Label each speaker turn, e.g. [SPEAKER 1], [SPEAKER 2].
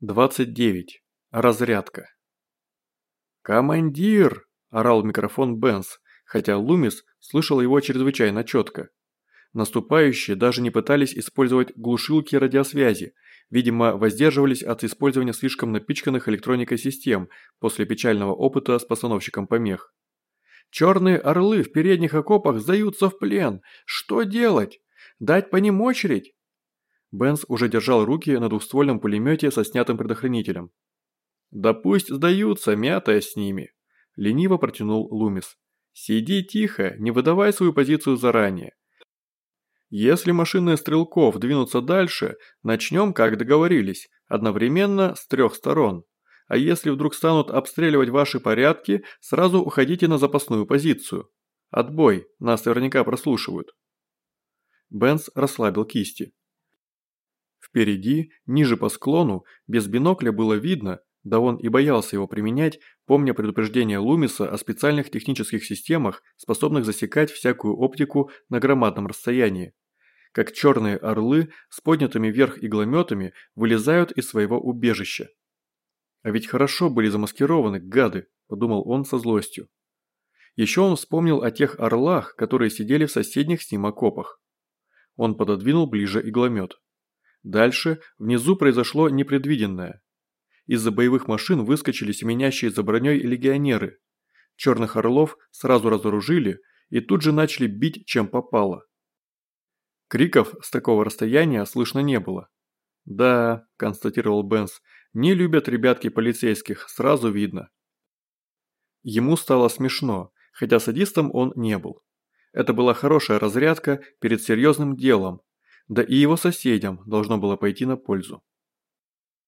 [SPEAKER 1] 29. Разрядка. «Командир!» – орал микрофон Бенс, хотя Лумис слышал его чрезвычайно четко. Наступающие даже не пытались использовать глушилки радиосвязи, видимо, воздерживались от использования слишком напичканных электроникой систем после печального опыта с постановщиком помех. «Черные орлы в передних окопах сдаются в плен! Что делать? Дать по ним очередь?» Бенс уже держал руки на двухствольном пулемете со снятым предохранителем. «Да пусть сдаются, мятая с ними», – лениво протянул Лумис. «Сиди тихо, не выдавай свою позицию заранее. Если машины стрелков двинутся дальше, начнем, как договорились, одновременно с трех сторон. А если вдруг станут обстреливать ваши порядки, сразу уходите на запасную позицию. Отбой, нас наверняка прослушивают». Бенс расслабил кисти. Впереди, ниже по склону, без бинокля было видно, да он и боялся его применять, помня предупреждение Лумиса о специальных технических системах, способных засекать всякую оптику на громадном расстоянии. Как черные орлы с поднятыми вверх иглометами вылезают из своего убежища. А ведь хорошо были замаскированы, гады, подумал он со злостью. Еще он вспомнил о тех орлах, которые сидели в соседних с ним окопах. Он пододвинул ближе игломет. Дальше внизу произошло непредвиденное. Из-за боевых машин выскочили семенящие за броней легионеры. Черных орлов сразу разоружили и тут же начали бить чем попало. Криков с такого расстояния слышно не было. «Да», – констатировал Бенс, – «не любят ребятки полицейских, сразу видно». Ему стало смешно, хотя садистом он не был. Это была хорошая разрядка перед серьезным делом, да и его соседям должно было пойти на пользу.